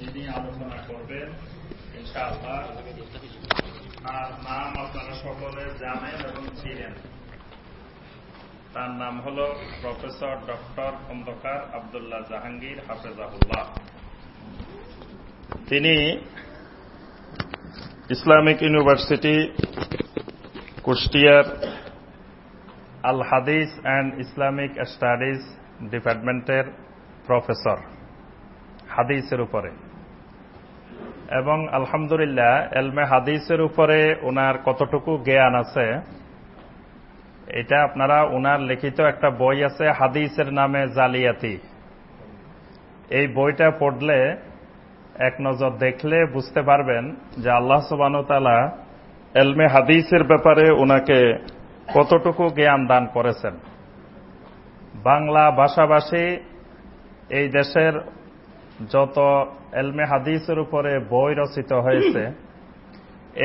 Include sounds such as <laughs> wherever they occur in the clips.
যিনি আলোচনা করবেন তার নাম আপনারা সকলে জানেন এবং চিনেন। তার নাম হল প্রফেসর ডক্টর খন্দকার আবদুল্লাহ জাহাঙ্গীর হাফেজাহুল্লাহ। তিনি ইসলামিক ইউনিভার্সিটি, কুষ্টিয়ার Al Hadith and Islamic Studies ডিপার্টমেন্টের প্রফেসর, হাদিসের উপরে। এবং আলহামদুলিল্লাহ, এলমে হাদিসের উপরে ওনার কতটুকু জ্ঞান আছে, এটা আপনারা ওনার লিখিত একটা বই আছে, হাদিসের নামে জালিয়াতি। এই বইটা পড়লে এক নজর দেখলে বুঝতে পারবেন যে আল্লাহ সুবানতালা এলমে হাদিসের ব্যাপারে ওনাকে কতটুকু জ্ঞান দান করেছেন। বাংলা ভাষাভাষী এই দেশের যত এলমে হাদিসের উপরে বই রচিত হয়েছে,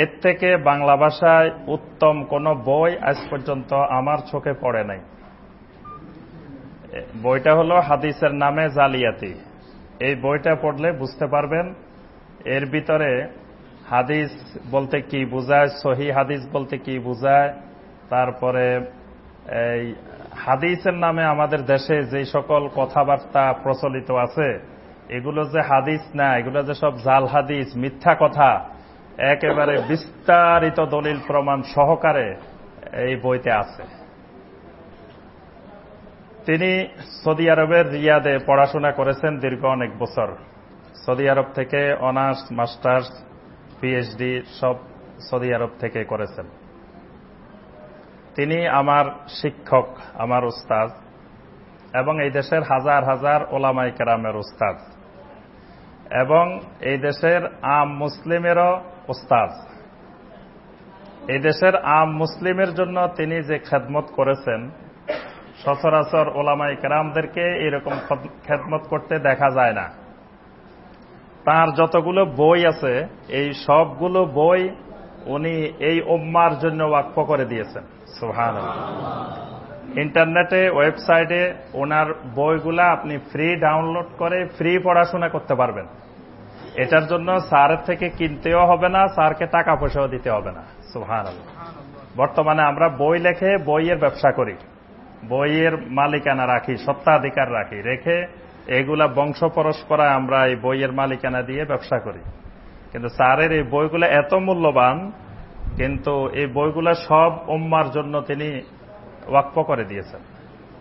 এর থেকে বাংলা ভাষায় উত্তম কোন বই আজ পর্যন্ত আমার চোখে পড়ে নাই। বইটা হলো হাদিসের নামে জালিয়াতি। এই বইটা পড়লে বুঝতে পারবেন, এর ভিতরে হাদিস বলতে কি বুঝায়, সহি হাদিস বলতে কি বুঝায়, তারপরে এই হাদিসের নামে আমাদের দেশে যে সকল কথাবার্তা প্রচলিত আছে এগুলো যে হাদিস না, এগুলো যে সব জাল হাদিস, মিথ্যা কথা, একেবারে বিস্তারিত দলিল প্রমাণ সহকারে এই বইতে আছে। তিনি সৌদি আরবের রিয়াদে পড়াশোনা করেছেন দীর্ঘ অনেক বছর। সৌদি আরব থেকে অনার্স, মাস্টার্স পিএইচডি সব সৌদি আরব থেকে করেছেন। তিনি আমার শিক্ষক, আমার উস্তাদ, এবং এই দেশের হাজার হাজার ওলামাই কেরামের উস্তাদ। এবং এই দেশের আম মুসলিমেরও উস্তাদ এই দেশের আম মুসলিমের জন্য তিনি যে খেদমত করেছেন, সচরাচর ওলামাই কেরামদেরকে এরকম খেদমত করতে দেখা যায় না। তার যতগুলো বই আছে, এই সবগুলো বই উনি এই উম্মার জন্য ওয়াক্ফ করে দিয়েছেন। সুহান ইন্টারনেটে, ওয়েবসাইটে ওনার বইগুলা আপনি ফ্রি ডাউনলোড করে ফ্রি পড়াশোনা করতে পারবেন। এটার জন্য স্যারের থেকে কিনতেও হবে না, স্যারকে টাকা পয়সাও দিতে হবে না। সুহান বর্তমানে আমরা বই লেখে বইয়ের ব্যবসা করি। বইয়ের মালিকানা রাখি সত্ত্বাধিকার রাখি, রেখে এগুলা বংশ পরস্পরা আমরা এই বইয়ের মালিকানা দিয়ে ব্যবসা করি। কিন্তু স্যারের এই বইগুলো এত মূল্যবান, কিন্তু এই বইগুলো সব উম্মার জন্য তিনি ওয়াক্ফ করে দিয়েছেন।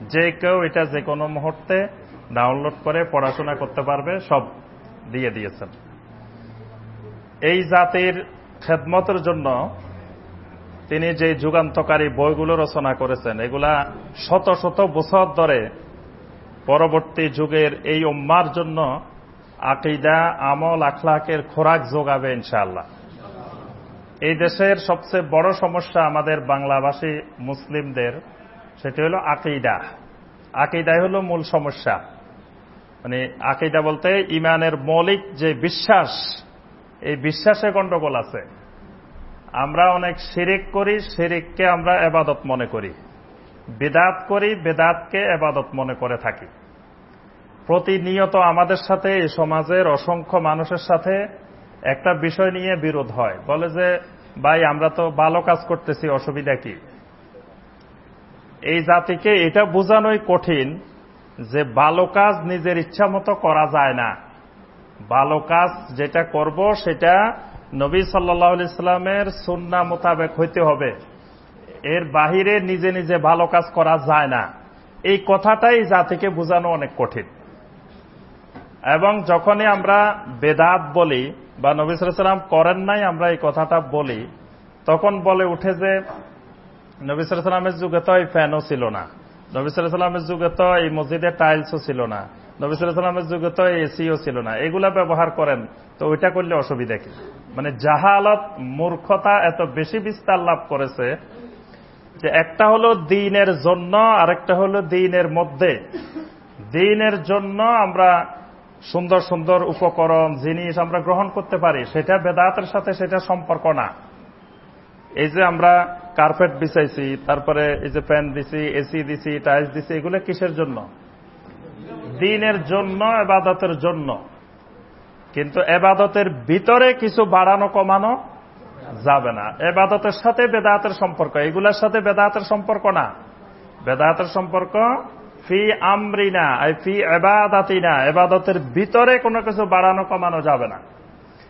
যে কেউ এটা যে কোনো মুহূর্তে ডাউনলোড করে পড়াশোনা করতে পারবে, সব দিয়ে দিয়েছেন। এই জাতির খেদমতের জন্য তিনি যে যুগান্তকারী বইগুলো রচনা করেছেন, এগুলা শত শত বছর ধরে পরবর্তী যুগের এই উম্মার জন্য আকিদা, আমল, আখলাকের খোরাক যোগাবে ইনশাআল্লাহ। এই দেশের সবচেয়ে বড় সমস্যা আমাদের বাংলাভাষী মুসলিমদের, সেটি হল আকিদা। আকিদাই হল মূল সমস্যা। মানে আকিদা বলতে ইমানের মৌলিক যে বিশ্বাস এই বিশ্বাসে গণ্ডগোল আছে। আমরা অনেক শিরিক করি, শিরিককে আমরা এবাদত মনে করি। বেদাত করি, বেদাতকে এবাদত মনে করে থাকি। প্রতিনিয়ত আমাদের সাথে, এই সমাজের অসংখ্য মানুষের সাথে একটা বিষয় নিয়ে বিরোধ হয়। বলে যে, ভাই, আমরা তো ভালো কাজ করতেছি, অসুবিধা কি? এই জাতিকে এটা বোঝানোই কঠিন যে, ভালো কাজ নিজের ইচ্ছা মতো করা যায় না। ভালো কাজ যেটা করব, সেটা নবী সাল্লাহ সুন্না মোতাবেক হইতে হবে। এর বাহিরে নিজে নিজে ভালো কাজ করা যায় না। এই কথাটাই জাতিকে বোঝানো অনেক কঠিন। এবং যখনই আমরা বেদাত বলি বা নবী সাল্লাম করেন নাই আমরা এই কথাটা বলি, তখন বলে উঠে যে নবী সাল্লামের যুগে তো এই ফ্যানও ছিল না। নবী সাল্লামের যুগে তো এই মসজিদে টাইলসও ছিল না। নবী সাল্লামের যুগে তো এসিও ছিল না। এগুলা ব্যবহার করেন, তো ওইটা করলে অসুবিধা কি? মানে জাহালত, মূর্খতা এত বেশি বিস্তার লাভ করেছে যে একটা হলো দিনের জন্য, আরেকটা হলো দিনের মধ্যে। দিনের জন্য আমরা সুন্দর সুন্দর উপকরণ, জিনিস আমরা গ্রহণ করতে পারি, সেটা বেদাতের সাথে সেটা সম্পর্ক না। এই যে আমরা কার্পেট বিছাইছি, তারপরে এই যে ফ্যান দিছি, এসি দিছি, টাইলস দিছি, এগুলো কিসের জন্য? দিনের জন্য, এবাদতের জন্য। কিন্তু এবাদতের ভিতরে কিছু বাড়ানো, কমানো যাবে না। এবাদতের সাথে বেদাতের সম্পর্ক। এগুলোর সাথে বেদাতের সম্পর্ক না। বেদাতের সম্পর্ক ফি আমরিনা ফি এবাদাতিনা। এবাদতের ভিতরে কোনো কিছু বাড়ানো, কমানো যাবে না।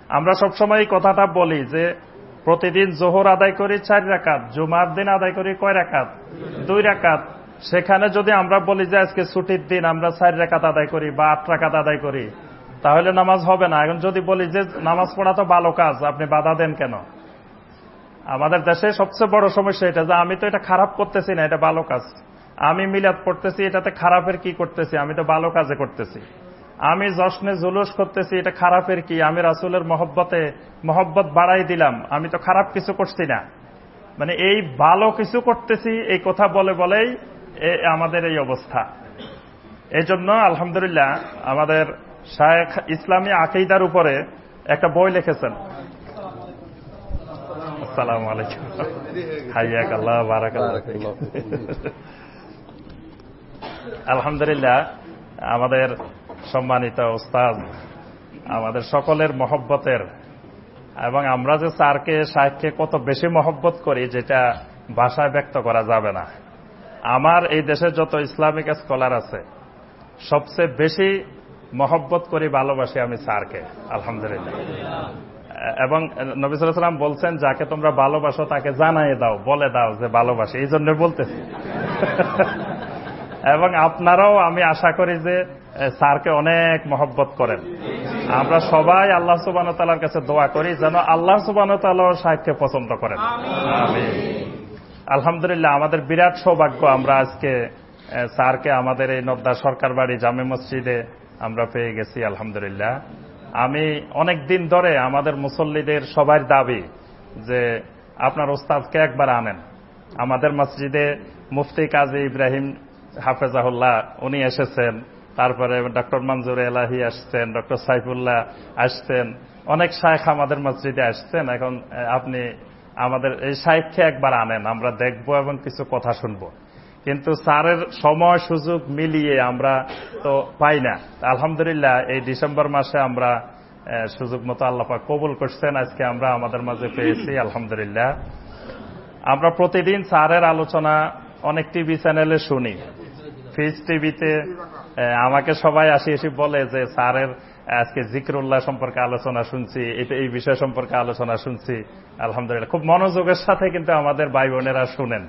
আমরা সবসময় এই কথাটা বলি যে, প্রতিদিন জোহর আদায় করি চার রাকাত, জুমার দিন আদায় করি কয় রাকাত? দুই রাকাত। সেখানে যদি আমরা বলি যে আজকে ছুটির দিন আমরা চার রেখাত আদায় করি বা আট রাকাত আদায় করি, তাহলে নামাজ হবে না। এখন যদি বলি যে নামাজ পড়া তো ভালো কাজ, আপনি বাধা দেন কেন? আমাদের দেশে সবচেয়ে বড় সমস্যা এটা যে আমি তো এটা খারাপ করতেছি না, এটা ভালো কাজ। আমি মিলাদ পড়তেছি, এটাতে খারাপের কি করতেছি? আমি তো ভালো কাজে করতেছি। আমি জশ্নে জুলুস করতেছি, এটা খারাপের কি? আমি রাসুলের মহব্বতে মহব্বত বাড়াই দিলাম, আমি তো খারাপ কিছু করছি না। মানে এই ভালো কিছু করতেছি, এই কথা বলে বলেই আমাদের এই অবস্থা। এই জন্য আলহামদুলিল্লাহ আমাদের শায়েখ ইসলামী আকেইদার উপরে একটা বই লিখেছেন। আলহামদুলিল্লাহ আমাদের সম্মানিত ওস্তাদ, আমাদের সকলের মহব্বতের এবং আমরা যে স্যারকে, সাহেবকে কত বেশি মহব্বত করি, যেটা ভাষায় ব্যক্ত করা যাবে না। আমার এই দেশে যত ইসলামিক স্কলার আছে সবচেয়ে বেশি মহব্বত করি ভালোবাসি আমি স্যারকে আলহামদুলিল্লাহ। এবং নবী সাল্লাম বলছেন যাকে তোমরা ভালোবাসো তাকে জানাই দাও বলে দাও যে ভালোবাসি। এই জন্য বলতেছি। <laughs> এবং আপনারাও আমি আশা করি যে স্যারকে অনেক মহব্বত করেন। আমরা সবাই আল্লাহ সুবান তালার কাছে দোয়া করি যেন আল্লাহ সুবান তাল্লাহ সাহেবকে পছন্দ করেন। আলহামদুলিল্লাহ, আমাদের বিরাট সৌভাগ্য আমরা আজকে স্যারকে আমাদের এই নদ্দা সরকার বাড়ি জামে মসজিদে আমরা পেয়ে গেছি, আলহামদুলিল্লাহ। আমি অনেক দিন ধরে আমাদের মুসল্লিদের সবার দাবি যে আপনার ওস্তাদকে একবার আনেন। আমাদের মসজিদে মুফতি কাজী ইব্রাহিম হাফেজাহুল্লাহ, উনি এসেছেন, তারপরে ডক্টর মঞ্জুর এলাহি আসছেন, ডক্টর সাইফুল্লাহ আসছেন, অনেক শায়েখ আমাদের মসজিদে আসছেন। এখন আপনি আমাদের এই শায়েখকে একবার আনেন, আমরা দেখব এবং কিছু কথা শুনব। কিন্তু স্যারের সময়, সুযোগ মিলিয়ে আমরা তো পাই না। আলহামদুলিল্লাহ, এই ডিসেম্বর মাসে আমরা সুযোগ মতো আল্লাপা কবুল করছেন। আজকে আমরা আমাদের মাঝে পেয়েছি, আলহামদুলিল্লাহ। আমরা প্রতিদিন স্যারের আলোচনা অনেক টিভি চ্যানেলে শুনি। ফিজ টিভিতে আমাকে সবাই আসি এসে বলে যে, স্যারের আজকে জিক্রুল্লাহ সম্পর্কে আলোচনা শুনছি, এই বিষয় সম্পর্কে আলোচনা শুনছি। আলহামদুলিল্লাহ। খুব মনোযোগের সাথে কিন্তু আমাদের ভাই বোনেরা শুনেন।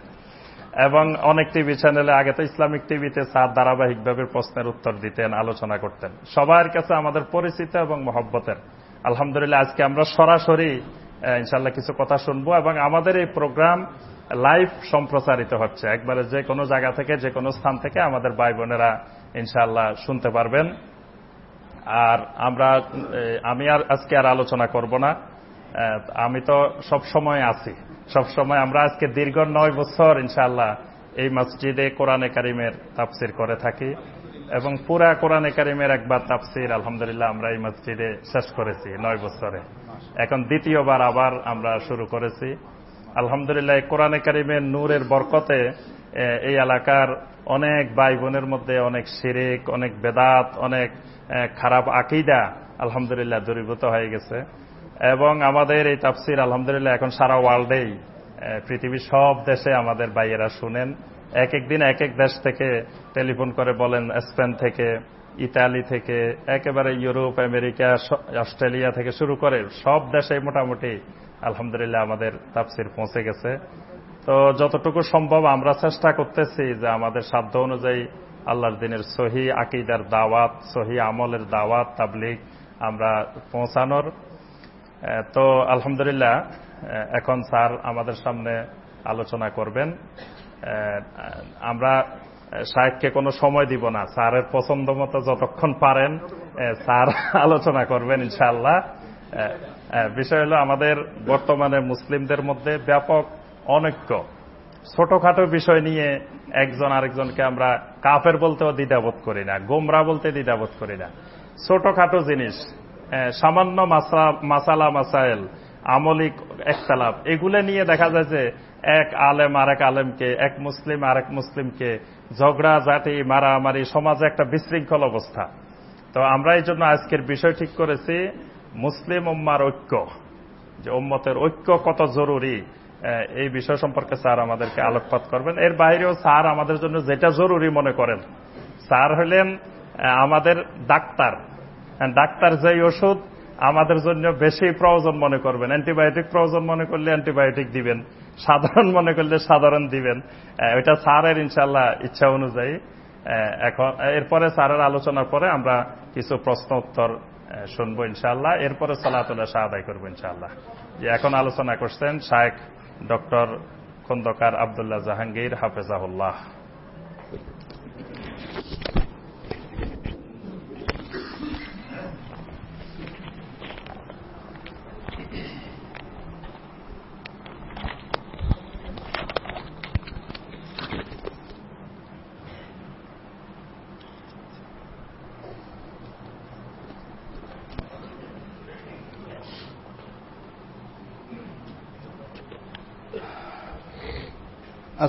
এবং অনেক টিভি চ্যানেলে, আগে তো ইসলামিক টিভিতে স্যার ধারাবাহিকভাবে প্রশ্নের উত্তর দিতেন, আলোচনা করতেন। সবার কাছে আমাদের পরিচিত এবং মহব্বতের। আলহামদুলিল্লাহ, আজকে আমরা সরাসরি ইনশাল্লাহ কিছু কথা শুনব এবং আমাদের এই প্রোগ্রাম লাইভ সম্প্রচারিত হচ্ছে। একবারে যে কোনো জায়গা থেকে, যে কোনো স্থান থেকে আমাদের ভাই বোনেরা ইনশাল্লাহ শুনতে পারবেন। আর আমরা আমি আর আজকে আর আলোচনা করব না। আমি তো সব সময় আছি। সব সময় আমরা আজকে দীর্ঘ নয় বছর ইনশাল্লাহ এই মসজিদে কোরআনে কারিমের তাফসির করে থাকি এবং পুরা কোরআনে কারিমের একবার তাফসির, আলহামদুলিল্লাহ, আমরা এই মসজিদে শেষ করেছি নয় বছরে। এখন দ্বিতীয়বার আবার আমরা শুরু করেছি। আলহামদুলিল্লাহ কোরআনে কারিমের নূরের বরকতে এই এলাকার অনেক ভাই বোনের মধ্যে অনেক শিরিক, অনেক বেদাত, অনেক খারাপ আকিদা, আলহামদুলিল্লাহ, দূরীভূত হয়ে গেছে। এবং আমাদের এই তাফসির, আলহামদুলিল্লাহ, এখন সারা ওয়ার্ল্ডেই পৃথিবীর সব দেশে আমাদের ভাইয়েরা শুনেন। এক এক দিন এক এক দেশ থেকে টেলিফোন করে বলেন, স্পেন থেকে, ইতালি থেকে, একেবারে ইউরোপ, আমেরিকা অস্ট্রেলিয়া থেকে শুরু করে সব দেশে মোটামুটি, আলহামদুলিল্লাহ, আমাদের তাফসির পৌঁছে গেছে। তো যতটুকু সম্ভব আমরা চেষ্টা করতেছি যে আমাদের সাধ্য অনুযায়ী আল্লাহর দিনের সহি আকিদার দাওয়াত, সহি আমলের দাওয়াত, তাবলিগ আমরা পৌঁছানোর। তো আলহামদুলিল্লাহ এখন স্যার আমাদের সামনে আলোচনা করবেন। আমরা সাহেবকে কোনো সময় দিব না। স্যারের পছন্দ মতো যতক্ষণ পারেন স্যার <laughs> আলোচনা করবেন, ইনশাআল্লাহ। বিষয় হলো আমাদের বর্তমানে মুসলিমদের মধ্যে ব্যাপক অনৈক্য। ছোটখাটো বিষয় নিয়ে একজন আরেকজনকে আমরা কাফের বলতেও দ্বিধাবোধ করি না, গোমরা বলতে দ্বিধাবোধ করি না। ছোটখাটো জিনিস সামান্য মাসালা, মাসাইল, আমলিক, একতালাপ, এগুলো নিয়ে দেখা যায় যে এক আলেম আরেক আলেমকে, এক মুসলিম আরেক মুসলিমকে ঝগড়া জাতি মারামারি, সমাজে একটা বিশৃঙ্খল অবস্থা। তো আমরা এই জন্য আজকের বিষয় ঠিক করেছি, মুসলিম উম্মার ঐক্য। যে উম্মতের ঐক্য কত জরুরি এই বিষয় সম্পর্কে স্যার আমাদেরকে আলোকপাত করবেন। এর বাইরেও স্যার আমাদের জন্য যেটা জরুরি মনে করেন, স্যার হলেন আমাদের ডাক্তার। ডাক্তার যেই ওষুধ আমাদের জন্য বেশি প্রয়োজন মনে করবেন। অ্যান্টিবায়োটিক প্রয়োজন মনে করলে অ্যান্টিবায়োটিক দিবেন। সাধারণ মনে করলে সাধারণ দিবেন। ওইটা স্যারের ইনশাল্লাহ ইচ্ছা অনুযায়ী। এখন, এরপরে স্যারের আলোচনার পরে আমরা কিছু প্রশ্ন উত্তর শুনব ইনশাল্লাহ এরপরে সালাতুল্লাহ শাহ আদায় করব ইনশাল্লাহ যে এখন আলোচনা করছেন শায়েখ ডক্টর খন্দকার আবদুল্লাহ জাহাঙ্গীর, হাফেজাহুল্লাহ।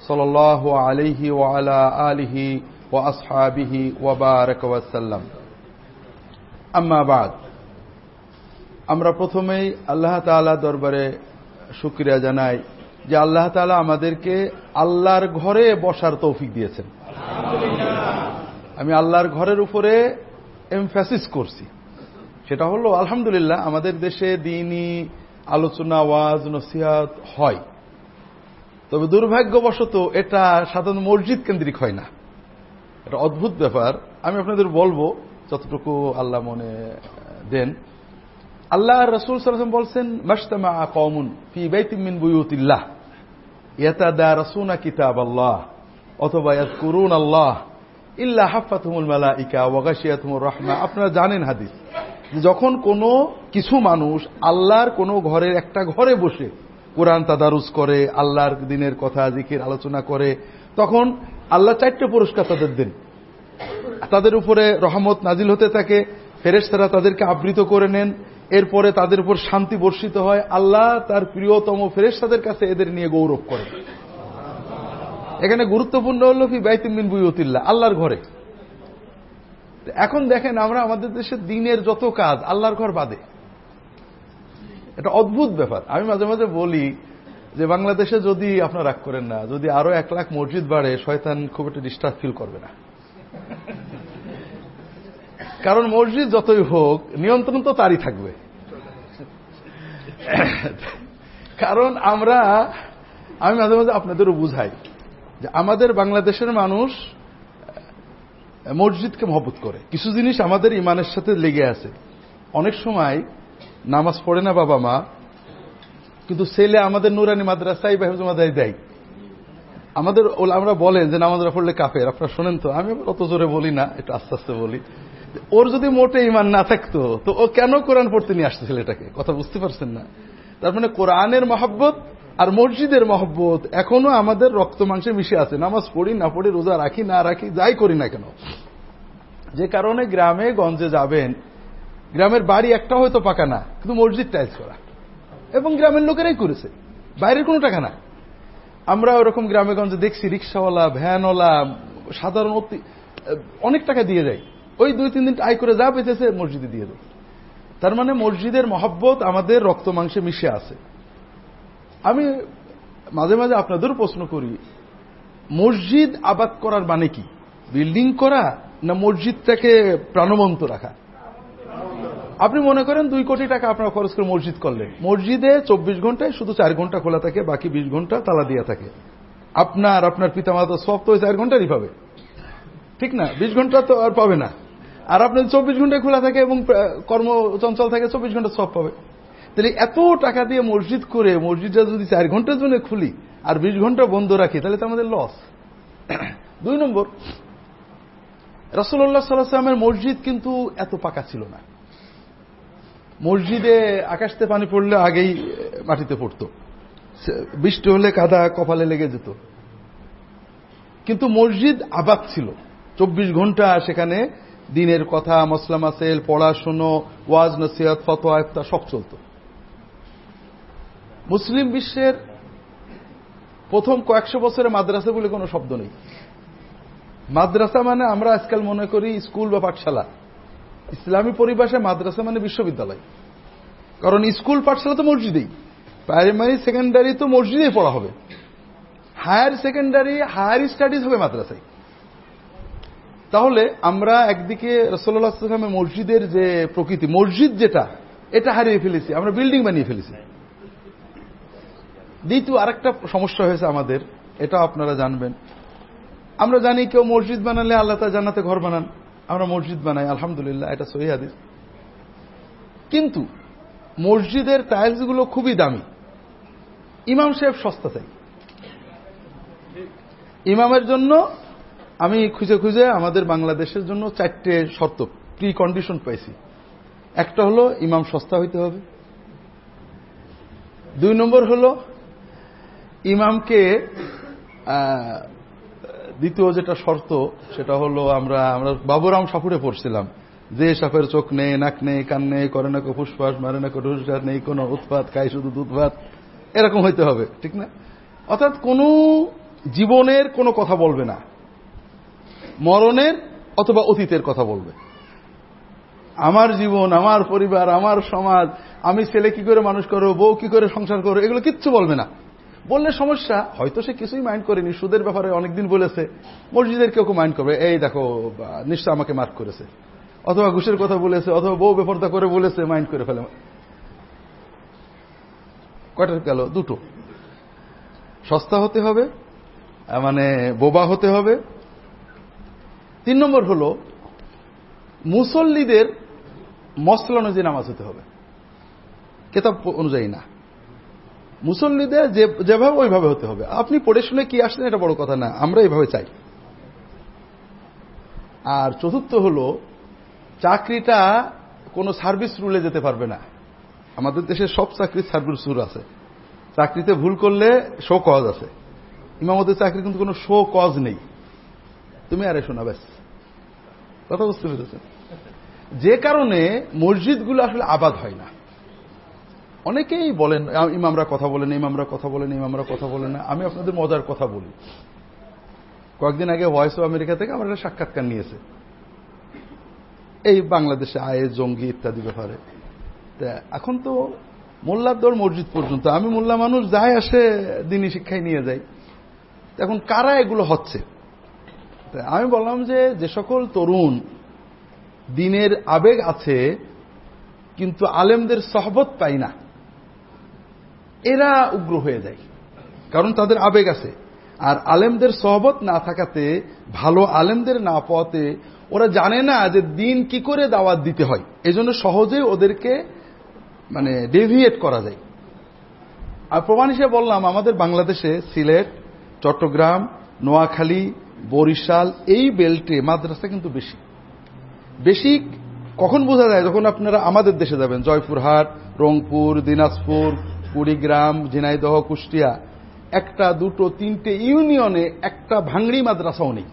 صلى الله عليه وعلى آله وأصحابه وبارك وسلم أما بعد আমরা প্রথমেই আল্লাহ তাআলা দরবারে শুক্রিয়া জানাই যে আল্লাহ তাআলা আমাদেরকে আল্লাহর ঘরে বসার তৌফিক দিয়েছেন আমি আল্লাহর ঘরের উপরে এমফ্যাসিস করছি সেটা হলো আলহামদুলিল্লাহ আমাদের দেশে দিনই আলোচনা ওয়াজ নসিহাত হয় তবে দুর্ভাগ্যবশত এটা সাধারণ মসজিদ কেন্দ্রিক হয় না। এটা অদ্ভুত ব্যাপার। আমি আপনাদের বলব, যতটুকু আল্লাহ মনে দেন। আল্লাহ রসুল সাল্লাম বলছেন মাস্তামা কমুন ফি বাইতিমিন বুয়ুতিল্লাহ ইয়াতাদা রসুনা কিতাব আল্লাহ অথবা ইয়াজকুরুন আল্লাহ ইল্লা হাফাতুমুল মালাইকা ওয়াগাশিয়াতুমুর রহমা। আপনারা জানেন হাদিস যখন কোনো কিছু মানুষ আল্লাহর কোনো ঘরের একটা ঘরে বসে কোরআন তাদারুস করে, আল্লাহর দিনের কথা, জিকির, আলোচনা করে, তখন আল্লাহ চারটে পুরস্কার তাদের দেন। তাদের উপরে রহমত নাজিল হতে থাকে, ফেরেশতারা তাদেরকে আবৃত করে নেন, এরপরে তাদের উপর শান্তি বর্ষিত হয়, আল্লাহ তার প্রিয়তম ফেরেশতাদের কাছে এদের নিয়ে গৌরব করে। এখানে গুরুত্বপূর্ণ হল কি? বাইতিমিন বুয়তিল্লা আল্লাহর ঘরে। এখন দেখেন আমরা আমাদের দেশের দিনের যত কাজ, আল্লাহর ঘর বাদে। এটা অদ্ভুত ব্যাপার। আমি মাঝে মাঝে বলি যে বাংলাদেশে যদি আপনার রাগ করেন না, যদি আরও এক লাখ মসজিদ বাড়ে, শয়তান খুব একটা ডিস্টার্ব ফিল করবে না। কারণ মসজিদ যতই হোক, নিয়ন্ত্রণ তো তারই থাকবে। কারণ আমরা, আমি মাঝে মাঝে আপনাদেরও বুঝাই যে আমাদের বাংলাদেশের মানুষ, মসজিদকে মহব্বত করে। কিছু জিনিস আমাদের ইমানের সাথে লেগে আছে। অনেক সময় নামাজ পড়ে না বাবা মা, কিন্তু ছেলে আমাদের নুরানি মাদ্রাসায় বা হেফজমাদাই দেয়। আমাদের আমরা বলেন যে নামাজরা পড়লে কাফের। আপনারা শোনেন তো, আমি অত জোরে বলি না, একটু আস্তে আস্তে বলি। ওর যদি মোটে ইমান না থাকতো, তো ও কেন কোরআন পড়তে নিয়ে আসতো ছেলেটাকে? কথা বুঝতে পারছেন না। তার মানে কোরআনের মহব্বত আর মসজিদের মহব্বত এখনও আমাদের রক্ত মাংসে মিশে আছে। নামাজ পড়ি, না পড়ি, রোজা রাখি, না রাখি, যাই করি না কেন। যে কারণে গ্রামে, গঞ্জে যাবেন গ্রামের বাড়ি একটা হয়তো পাকা না, কিন্তু মসজিদ টাইলস করা। এবং গ্রামের লোকেরাই করেছে। বাইরের কোনো টাকা না। আমরা ওরকম গ্রামে গঞ্জে দেখছি, রিক্সাওয়ালা, ভ্যানওয়ালা, সাধারণ অনেক টাকা দিয়ে যায় ওই দুই, তিন দিন আয় করে যা পেতেছে মসজিদে দিয়ে দেয়। তার মানে মসজিদের মহব্বত আমাদের রক্ত মাংসে মিশে আছে। আমি মাঝে মাঝে আপনাদের প্রশ্ন করি, মসজিদ আবাদ করার মানে কি? বিল্ডিং করা না মসজিদটাকে প্রাণবন্ত রাখা? আপনি মনে করেন দুই কোটি টাকা আপনার খরচ করে মসজিদ করলেন। মসজিদে চব্বিশ ঘন্টায় শুধু চার ঘণ্টা খোলা থাকে, বাকি বিশ ঘণ্টা তালা দিয়া থাকে। আপনার আপনার পিতামাতা সব তো চার ঘন্টারই পাবে। ঠিক না? বিশ ঘণ্টা তো আর পাবে না। আর আপনার চব্বিশ ঘন্টায় খোলা থাকে এবং কর্ম কর্মচঞ্চল থাকে, চব্বিশ ঘণ্টা সব পাবে। তাহলে এত টাকা দিয়ে মসজিদ করে, মসজিদটা যদি চার ঘণ্টার জন্য খুলি আর বিশ ঘণ্টা বন্ধ রাখি, তাহলে তো আমাদের লস <clears throat> দুই নম্বর রসুল্লাহ সাল্লাহামের মসজিদ কিন্তু এত পাকা ছিল না। মসজিদে আকাশতে পানি পড়লে আগেই মাটিতে পড়ত। বৃষ্টি হলে কাদা কপালে লেগে যেত। কিন্তু মসজিদ আবাদ ছিল। চব্বিশ ঘণ্টা সেখানে দিনের কথা মসলাম আসেল পড়াশুনো, ওয়াজ, নসিহত, ফতোয়া ইফতা সব চলত। মুসলিম বিশ্বের প্রথম কয়েকশো বছরে মাদ্রাসা বলে কোনো শব্দ নেই। মাদ্রাসা মানে আমরা আজকাল মনে করি স্কুল বা পাঠশালা। ইসলামী পরিভাষায় মাদ্রাসা মানে বিশ্ববিদ্যালয়। কারণ স্কুল পাঠশালা তো মসজিদেই। প্রাইমারি, সেকেন্ডারি তো মসজিদেই পড়া হবে। হায়ার সেকেন্ডারি, হায়ার স্টাডিজ হবে মাদ্রাসায়। তাহলে আমরা একদিকে রসল্লাহামের মসজিদের যে প্রকৃতি, মসজিদ যেটা, এটা হারিয়ে ফেলেছি। আমরা বিল্ডিং বানিয়ে ফেলেছি। দ্বিতীয় আরেকটা সমস্যা হয়েছে আমাদের, এটা আপনারা জানবেন। আমরা জানি কেউ মসজিদ বানালে আল্লাহ তা জানাতে ঘর বানান। আমরা মসজিদ বানাই, আলহামদুলিল্লাহ, এটা সহি হাদিস। কিন্তু মসজিদের টাইলসগুলো খুবই দামি। ইমাম সাহেব সস্তা চাই। ইমামের জন্য আমি খুঁজে খুঁজে আমাদের বাংলাদেশের জন্য চারটে শর্ত প্রি কন্ডিশন পাইছি। একটা হলো, ইমাম সস্তা হইতে হবে। দুই নম্বর হল, ইমামকে দ্বিতীয় যেটা শর্ত, সেটা হলো আমরা আমরা বাবুরাম সাপুরে পড়ছিলাম। যে সাপের চোখ নেই, নাক নেই, কান নেই, করে না ফুসফাস, মারে না ঢুসঘাট নেই কোনো উৎপাত খাই শুধু দুধ ভাত। এরকম হইতে হবে, ঠিক না? অর্থাৎ কোন জীবনের কোনো কথা বলবে না। মরণের অথবা অতীতের কথা বলবে। আমার জীবন, আমার পরিবার, আমার সমাজ, আমি ছেলে কি করে মানুষ করো বউ কি করে সংসার করো এগুলো কিচ্ছু বলবে না। বললে সমস্যা, হয়তো সে কিছুই মাইন্ড করেনি, সুদের ব্যাপারে অনেকদিন বলেছে, মসজিদের কেউ মাইন্ড করবে, এই দেখো নিশ্চয় আমাকে মার্ক করেছে। অথবা ঘুষের কথা বলেছে, অথবা বউ বেপরতা করে বলেছে মাইন্ড করে ফেলে। কয়টার গেল? দুটো। সস্তা হতে হবে মানে বোবা হতে হবে। তিন নম্বর হল, মুসল্লিদের মসলা অনুযায়ী নামাজ হতে হবে, কেতাব অনুযায়ী না। মুসল্লিদের যেভাবে ওইভাবে হতে হবে। আপনি পড়ে শুনে কি আসলেন এটা বড় কথা না, আমরা এইভাবে চাই। আর চতুর্থ হল, চাকরিটা কোনো সার্ভিস রুলে যেতে পারবে না। আমাদের দেশে সব চাকরির সার্ভিস রুল আছে। চাকরিতে ভুল করলে শো কজ আছে। ইমামদের চাকরি কিন্তু কোনো শো কজ নেই। তুমি আরে শোনা ব্যাস। কথা বুঝতে পেরেছেন? যে কারণে মসজিদগুলো আসলে আবাদ হয় না। অনেকেই বলেন ইমামরা কথা বলেন, ইমামরা কথা বলেন, ইমামরা কথা বলেন না। আমি আপনাদের মজার কথা বলি। কয়েকদিন আগে ভয়েস অফ আমেরিকা থেকে আমার একটা সাক্ষাৎকার নিয়েছে। এই বাংলাদেশে আয়ে জঙ্গি ইত্যাদি ব্যাপারে। এখন তো মোল্লার দর মসজিদ পর্যন্ত। আমি মোল্লা মানুষ, যাই আসে দিনী শিক্ষায় নিয়ে যাই। এখন কারা এগুলো হচ্ছে? আমি বললাম যে যে সকল তরুণ দিনের আবেগ আছে, কিন্তু আলেমদের সহবত পাই না। এরা উগ্র হয়ে যায়। কারণ তাদের আবেগ আছে। আর আলেমদের সহবত না থাকাতে, ভালো আলেমদের না পাওয়াতে, ওরা জানে না যে দিন কি করে দাওয়াত দিতে হয়। এজন্য সহজে ওদেরকে মানে ডেভিয়েট করা যায়। আর প্রমাণ হিসেবে বললাম, আমাদের বাংলাদেশে সিলেট, চট্টগ্রাম, নোয়াখালী, বরিশাল এই বেল্টে মাদ্রাসা কিন্তু বেশি। বেশি কখন বোঝা যায়? যখন আপনারা আমাদের দেশে যাবেন, জয়পুরহাট, রংপুর, দিনাজপুর কুড়িগ্রাম, ঝিনাইদহ, কুষ্টিয়া, একটা, দুটো, তিনটে ইউনিয়নে একটা ভাঙড়ি মাদ্রাসাও নেই।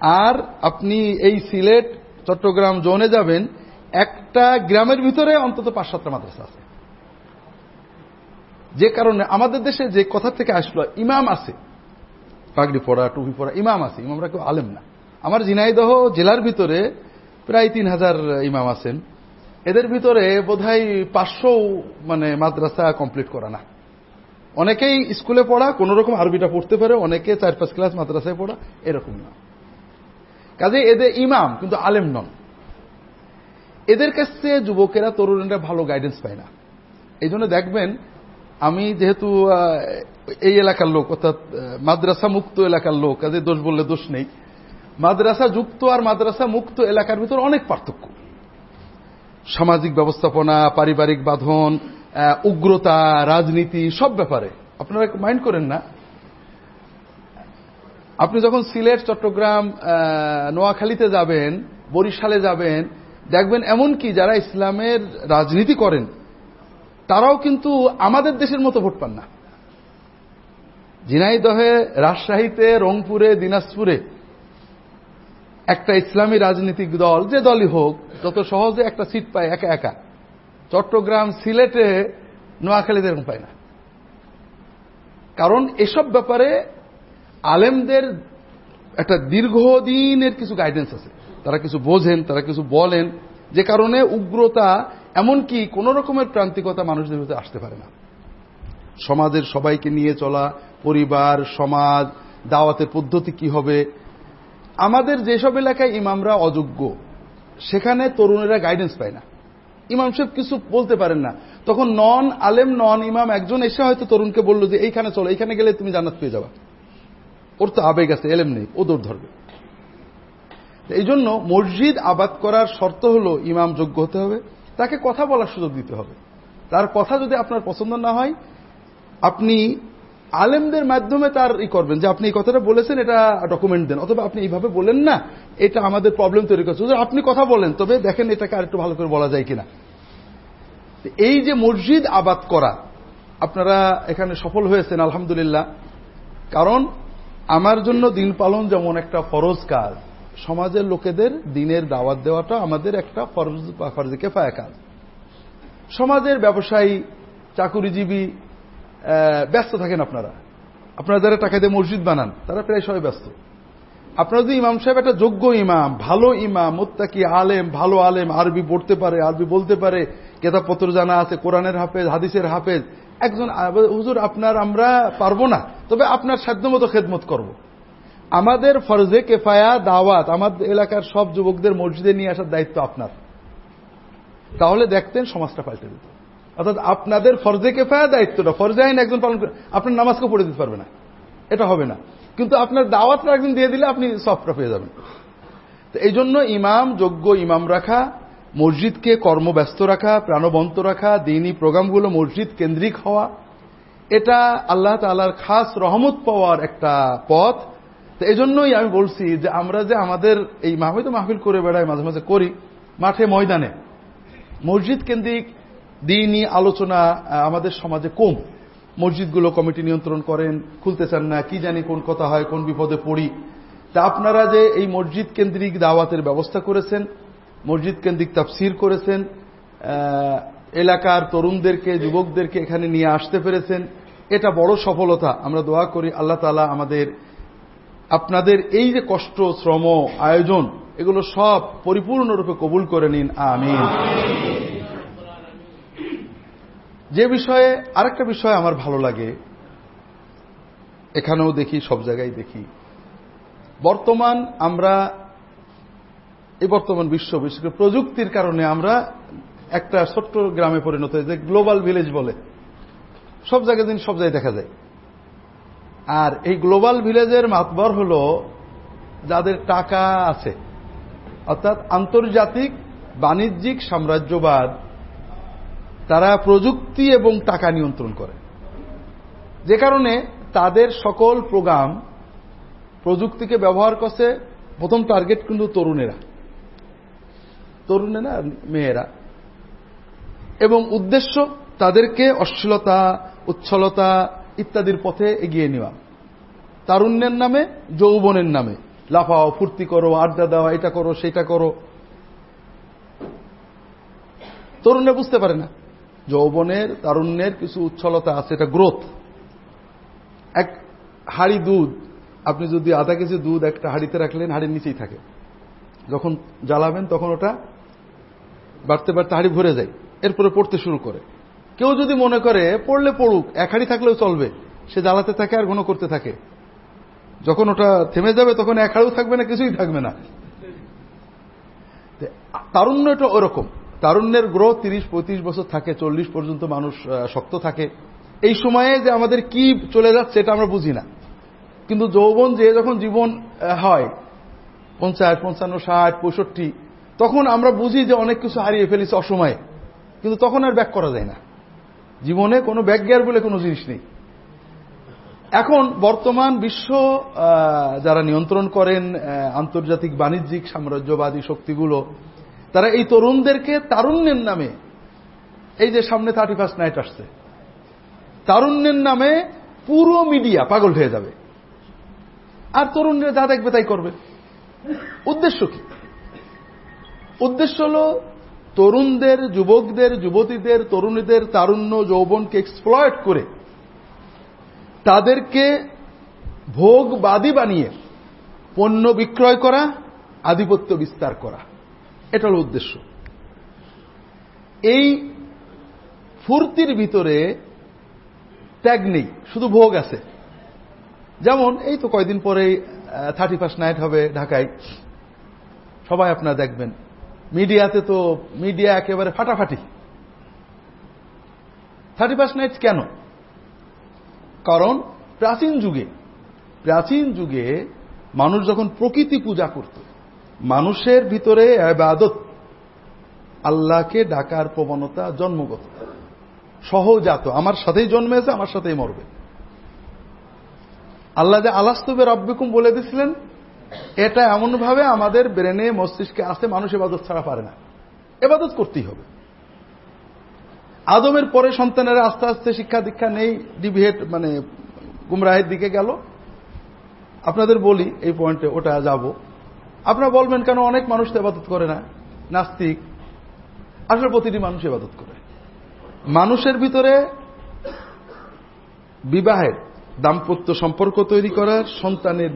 আর আপনি এই সিলেট, চট্টগ্রাম জোনে যাবেন, একটা গ্রামের ভিতরে অন্তত পাঁচ সাতটা মাদ্রাসা আছে। যে কারণে আমাদের দেশে যে কথা থেকে আসলো, ইমাম আছে। পাগড়ি পড়া টুপি পড়া ইমাম আছে। ইমামরা কেউ আলেম না। আমার ঝিনাইদহ জেলার ভিতরে প্রায় তিন হাজার ইমাম আছেন। এদের ভিতরে বোধহয় পাঁচশো মানে মাদ্রাসা কমপ্লিট করা না। অনেকেই স্কুলে পড়া, কোন রকম আরবিটা পড়তে পারে, অনেকে চার, পাঁচ ক্লাস মাদ্রাসায় পড়া, এরকম না। কাজে এদের ইমাম কিন্তু আলেম নন। এদের কাছে যুবকেরা, তরুণেরা ভালো গাইডেন্স পায় না। এই জন্য দেখবেন, আমি যেহেতু এই এলাকার লোক, অর্থাৎ মাদ্রাসা মুক্ত এলাকার লোক, কাজে দোষ বললে দোষ নেই। মাদ্রাসা যুক্ত আর মাদ্রাসা মুক্ত এলাকার ভিতর অনেক পার্থক্য। সামাজিক ব্যবস্থাপনা, পারিবারিক বাঁধন উগ্রতা, রাজনীতি, সব ব্যাপারে। আপনারা মাইন্ড করেন না। আপনি যখন সিলেট, চট্টগ্রাম নোয়াখালীতে যাবেন, বরিশালে যাবেন, দেখবেন এমন কি, যারা ইসলামের রাজনীতি করেন, তারাও কিন্তু আমাদের দেশের মতো ভোট পান না। ঝিনাইদহে, রাজশাহীতে, রংপুরে, দিনাজপুরে একটা ইসলামী রাজনৈতিক দল, যে দলই হোক, যত সহজে একটা সিট পায় একা একা। চট্টগ্রাম সিলেটে নোয়াখালীতে এরকম পায় না। কারণ এসব ব্যাপারে আলেমদের একটা দীর্ঘদিনের কিছু গাইডেন্স আছে। তারা কিছু বোঝেন, তারা কিছু বলেন। যে কারণে উগ্রতা, এমনকি কোন রকমের প্রান্তিকতা মানুষদের ভিতরে আসতে পারে না। সমাজের সবাইকে নিয়ে চলা, পরিবার, সমাজ, দাওয়াতের পদ্ধতি কি হবে আমাদের যেসব এলাকায় ইমামরা অযোগ্য, সেখানে তরুণেরা গাইডেন্স পায় না। ইমাম সাহেব কিছু বলতে পারেন না। তখন নন আলেম, নন ইমাম একজন এসে হয়তো তরুণকে বলল যে, এইখানে চলো, এইখানে গেলে তুমি জান্নাত পেয়ে যাবা। ওর তো আবেগ আছে, এলেম নেই, ও দৌড় ধরবে। এই জন্য মসজিদ আবাদ করার শর্ত হল ইমাম যোগ্য হতে হবে, তাকে কথা বলার সুযোগ দিতে হবে। তার কথা যদি আপনার পছন্দ না হয়, আপনি আলেমদের মাধ্যমে তার ই করবেন। যে আপনি এই কথাটা বলেছেন, এটা ডকুমেন্ট দেন। অথবা আপনি এইভাবে বলেন না, এটা আমাদের প্রবলেম তৈরি করছে। আপনি কথা বলেন, তবে দেখেন এটাকে আরেকটু ভালো করে বলা যায় কিনা। এই যে মসজিদ আবাদ করা, আপনারা এখানে সফল হয়েছেন, আলহামদুলিল্লাহ। কারণ আমার জন্য দিন পালন যেমন একটা ফরজ কাজ, সমাজের লোকেদের দিনের দাওয়াত দেওয়াটা আমাদের একটা ফরজ বা ফরজে কেফায়া কাজ। সমাজের ব্যবসায়ী, চাকুরিজীবী ব্যস্ত থাকেন আপনারা। আপনারা যারা টাকা দিয়ে মসজিদ বানান, তারা প্রায় সবাই ব্যস্ত। আপনারা যদি ইমাম সাহেব একটা যোগ্য ইমাম, ভালো ইমাম, মোত্তাকি, আলেম, ভালো আলেম, আরবি পড়তে পারে, আরবি বলতে পারে, কেতাবপত্র জানা আছে, কোরআনের হাফেজ, হাদিসের হাফেজ, একজন হুজুর, আপনার আমরা পারব না, তবে আপনার সাধ্যমতো খেদমত করব। আমাদের ফরজে কেফায়া, দাওয়াত আমাদের এলাকার সব যুবকদের মসজিদে নিয়ে আসার দায়িত্ব আপনার। তাহলে দেখতেন সমাজটা পাল্টে দিত। অর্থাৎ আপনাদের ফরজে কেফায়া দায়িত্বটা, ফরজে আইন একজন পালন করে, আপনার নামাজকেও পড়ে দিতে পারবে না। এটা হবে না। কিন্তু আপনার দাওয়াতটা একদিন দিয়ে দিলে আপনি সফটটা পেয়ে যাবেন। তো এই জন্য ইমাম, যোগ্য ইমাম রাখা, মসজিদকে কর্মব্যস্ত রাখা, প্রাণবন্ত রাখা দিনই প্রোগ্রামগুলো মসজিদ কেন্দ্রিক হওয়া, এটা আল্লাহ তালার খাস রহমত পাওয়ার একটা পথ। তো এই জন্যই আমি বলছি যে আমরা যে আমাদের এই তো মাহফিল করে বেড়াই, মাঝে মাঝে করি, মাঠে ময়দানে। মসজিদ কেন্দ্রিক দিনই আলোচনা আমাদের সমাজে কম। মসজিদগুলো কমিটি নিয়ন্ত্রণ করেন, খুলতে চান না, কি জানি কোন কথা হয়, কোন বিপদে পড়ি। তা আপনারা যে এই মসজিদ কেন্দ্রিক দাওয়াতের ব্যবস্থা করেছেন মসজিদ কেন্দ্রিক তাফসির করেছেন এলাকার তরুণদেরকে, যুবকদেরকে এখানে নিয়ে আসতে পেরেছেন, এটা বড় সফলতা। আমরা দোয়া করি আল্লাহ তালা আমাদের, আপনাদের এই যে কষ্ট, শ্রম, আয়োজন, এগুলো সব পরিপূর্ণরূপে কবুল করে নিন। আমিন। যে বিষয়ে, আরেকটা বিষয় আমার ভালো লাগে, এখানেও দেখি, সব জায়গায় দেখি। বর্তমান আমরা এই বর্তমান বিশ্ব, বিশেষ করে প্রযুক্তির কারণে আমরা একটা ছোট্ট গ্রামে পরিণত হয়েছে, গ্লোবাল ভিলেজ বলে। সব জায়গায় দিন সব জায়গায় দেখা যায়। আর এই গ্লোবাল ভিলেজের মাতবর হল যাদের টাকা আছে। অর্থাৎ আন্তর্জাতিক বাণিজ্যিক সাম্রাজ্যবাদ তারা প্রযুক্তি এবং টাকা নিয়ন্ত্রণ করে। যে কারণে তাদের সকল প্রোগ্রাম প্রযুক্তিকে ব্যবহার করছে। প্রথম টার্গেট কিন্তু তরুণেরা। তরুণেরা, মেয়েরা। এবং উদ্দেশ্য তাদেরকে অশ্লীলতা, উচ্ছলতা ইত্যাদির পথে এগিয়ে নেওয়া। তারুণ্যের নামে, যৌবনের নামে। লাফাও, ফুর্তি করো, আড্ডা দেওয়া এটা করো, সেটা করো। তরুণরা বুঝতে পারে না। যৌবনের, তারুণ্যের কিছু উচ্ছলতা আছে, এটা গ্রোথ এক হাড়ি দুধ, আপনি যদি আধা কেজি দুধ একটা হাড়িতে রাখলেন, হাড়ির নিচেই থাকে। যখন জ্বালাবেন, তখন ওটা বাড়তে বাড়তে হাড়ি ভরে যায়, এরপরে পড়তে শুরু করে। কেউ যদি মনে করে, পড়লে পড়ুক, এক হাড়ি থাকলেও চলবে। সে জ্বালাতে থাকে আর ঘন করতে থাকে। যখন ওটা থেমে যাবে, তখন এক হাড়িও থাকবে না, কিছুই থাকবে না। তারুণ্য এটা ওরকম। তারুণ্যের গ্রহ তিরিশ, পঁয়ত্রিশ বছর থাকে, চল্লিশ পর্যন্ত মানুষ শক্ত থাকে। এই সময়ে যে আমাদের কি চলে যাচ্ছে এটা আমরা বুঝি না। কিন্তু যৌবন যে যখন জীবন হয়, পঞ্চাশ, পঞ্চান্ন, ষাট, পঁয়ষট্টি, তখন আমরা বুঝি যে অনেক কিছু হারিয়ে ফেলিছে অসময়ে। কিন্তু তখন আর ব্যাক করা যায় না। জীবনে কোনো ব্যাক গিয়ার বলে কোনো জিনিস নেই। এখন বর্তমান বিশ্ব যারা নিয়ন্ত্রণ করেন আন্তর্জাতিক বাণিজ্যিক সাম্রাজ্যবাদী শক্তিগুলো তারা এই তরুণদেরকে তারুণ্যের নামে, এই যে সামনে থার্টি ফার্স্ট নাইট আসছে, তারুণ্যের নামে পুরো মিডিয়া পাগল হয়ে যাবে। আর তরুণরা যা দেখবে তাই করবে। উদ্দেশ্য কি? উদ্দেশ্য হল তরুণদের, যুবকদের, যুবতীদের, তরুণীদের তারুণ্য যৌবনকে এক্সপ্লয়েট করে তাদেরকে ভোগবাদী বানিয়ে, পণ্য বিক্রয় করা, আধিপত্য বিস্তার করা। এটা হল উদ্দেশ্য। এই ফুর্তির ভিতরে ত্যাগ নেই শুধু ভোগ আছে। যেমন এই তো কয়দিন পরেই থার্টি ফার্স্ট নাইট হবে ঢাকায়। সবাই আপনারা দেখবেন। মিডিয়াতে তো মিডিয়া একেবারে ফাটাফাটি। থার্টি ফার্স্ট নাইট কেন? কারণ প্রাচীন যুগে প্রাচীন যুগে মানুষ যখন প্রকৃতি পূজা করত মানুষের ভিতরে আবাদত আল্লাহকে ডাকার প্রবণতা জন্মগত। সহজাত। আমার সাথেই জন্মেছে, আমার সাথেই মরবে। আল্লাহ যে আলাস্তবে রব্বিকুম বলে দিছিলেন, এটা এমনভাবে আমাদের ব্রেনে, মস্তিষ্কে আসে মানুষ এবাদত ছাড়া পারে না। এবাদত করতেই হবে। আদমের পরে সন্তানেরা আস্তে আস্তে শিক্ষা দীক্ষা নেই, ডিভিয়েট মানে গুমরাহের দিকে গেল। আপনাদের বলি এই পয়েন্টে, ওটা যাব। আপনারা বলবেন, কেন অনেক মানুষ তো এবাদত করে না? নাস্তিক। আসলে প্রতিটি মানুষ এবাদত করে। মানুষের ভিতরে বিবাহের দাম্পত্য সম্পর্ক তৈরি করার সন্তানের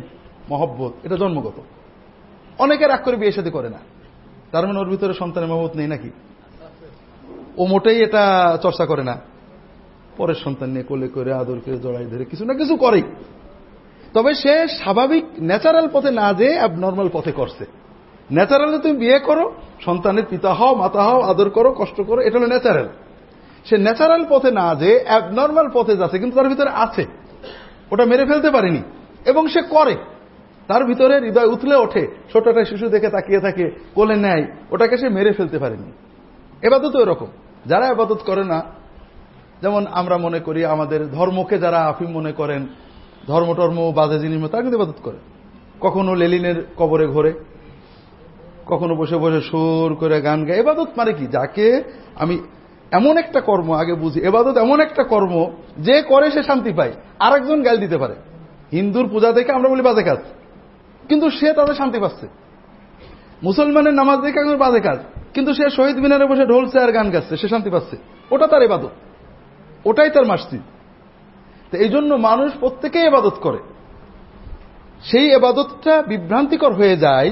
মহব্বত, এটা জন্মগত। অনেকে রাগ করে বিয়ে সাথে করে না। তার মানে ওর ভিতরে সন্তানের মহব্বত নেই নাকি? ও মোটেই এটা চর্চা করে না। পরের সন্তান নিয়ে কোলে করে, আদর করে, জড়াই ধরে কিছু না কিছু করেই। তবে সে স্বাভাবিক ন্যাচারাল পথে না যেয়ে নর্মাল পথে করছে। ন্যাচারালে তুমি বিয়ে করো, সন্তানের পিতা হও, মাতা হও, আদর করো, কষ্ট করো, এটা হলো ন্যাচারাল। সে ন্যাচারাল পথে না যে অ্যাবনর্মাল পথে যাচ্ছে, কিন্তু তার ভিতরে আছে। ওটা মেরে ফেলতে পারেনি। এবং সে করে। তার ভিতরে হৃদয় উথলে ওঠে, ছোট একটা শিশু দেখে তাকিয়ে থাকে, কোলে নেয়, ওটাকে সে মেরে ফেলতে পারেনি। এবাদত এরকম। যারা আবাদত করে না, যেমন আমরা মনে করি আমাদের ধর্মকে যারা আফিম মনে করেন ধর্ম টর্ম বাজে জিনিস তারা কিন্তু ইবাদত করে। কখনো লেলিনের কবরে ঘোরে, কখনো বসে বসে সুর করে গান গায়। এবাদত মানে কি? যাকে আমি এমন একটা কর্ম, আগে বুঝি এবাদত এমন একটা কর্ম, যে করে সে শান্তি পায়। আরেকজন গাল দিতে পারে। হিন্দুর পূজা দেখে আমরা বলি বাজে কাজ। কিন্তু সে তাদের শান্তি পাচ্ছে। মুসলমানের নামাজ দেখে একজন বাজে কাজ। কিন্তু সে শহীদ মিনারে বসে ঢোলছে আর গান গাচ্ছে, সে শান্তি পাচ্ছে। ওটা তার এবাদত ওটাই তার মাসজিদ। তো এই জন্য মানুষ প্রত্যেকেই এবাদত করে। সেই এবাদতটা বিভ্রান্তিকর হয়ে যায়।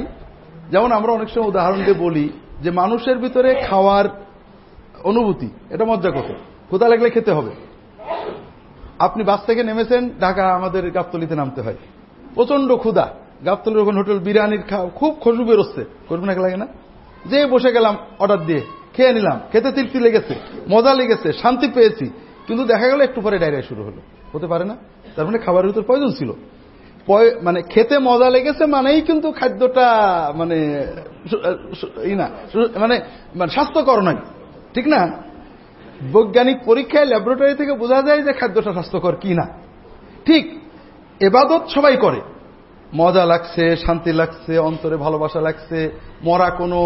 যেমন আমরা অনেক সময় উদাহরণ দিয়ে বলি যে মানুষের ভিতরে খাওয়ার অনুভূতি, এটা মজ্জা কত? ক্ষুদা লাগলে খেতে হবে। আপনি বাস থেকে নেমেছেন, ঢাকা আমাদের গাবতলিতে নামতে হয়। প্রচণ্ড ক্ষুদা গাবতলির ওখানে হোটেল, বিরিয়ানির খাওয়া খুব খুশবু বেরোচ্ছে। করবে না লাগে না? যে বসে গেলাম অর্ডার দিয়ে, খেয়ে নিলাম, খেতে তৃপ্তি লেগেছে, মজা লেগেছে, শান্তি পেয়েছি। কিন্তু দেখা গেল একটু পরে ডায়রিয়া শুরু হলো। হতে পারে না। তার মানে খাবারের ভিতর প্রয়োজন ছিল। মানে খেতে মজা লেগেছে মানেই কিন্তু খাদ্যটা মানে ই না মানে স্বাস্থ্যকর নয়। ঠিক না? বৈজ্ঞানিক পরীক্ষায় ল্যাবরেটরি থেকে বোঝা যায় যে খাদ্যটা স্বাস্থ্যকর কি না। ঠিক এবাদত সবাই করে। মজা লাগছে, শান্তি লাগছে, অন্তরে ভালোবাসা লাগছে। মরা কোনো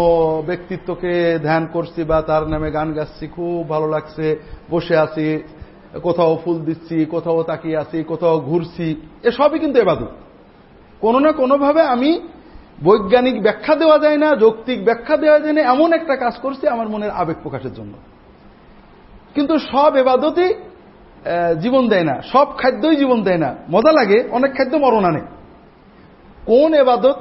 ব্যক্তিত্বকে ধ্যান করছি বা তার নামে গান গাচ্ছি, খুব ভালো লাগছে। বসে আছি কোথাও ফুল দিচ্ছি, কোথাও তাকিয়ে আছি, কোথাও ঘুরছি, এসবই কিন্তু এবাদত। কোনো না কোনোভাবে আমি বৈজ্ঞানিক ব্যাখ্যা দেওয়া যায় না, যৌক্তিক ব্যাখ্যা দেওয়া যায় না, এমন একটা কাজ করছি আমার মনের আবেগ প্রকাশের জন্য। কিন্তু সব এবাদতই জীবন দেয় না, সব খাদ্যই জীবন দেয় না। মজা লাগে, অনেক খাদ্য মরণ আনে। কোন এবাদত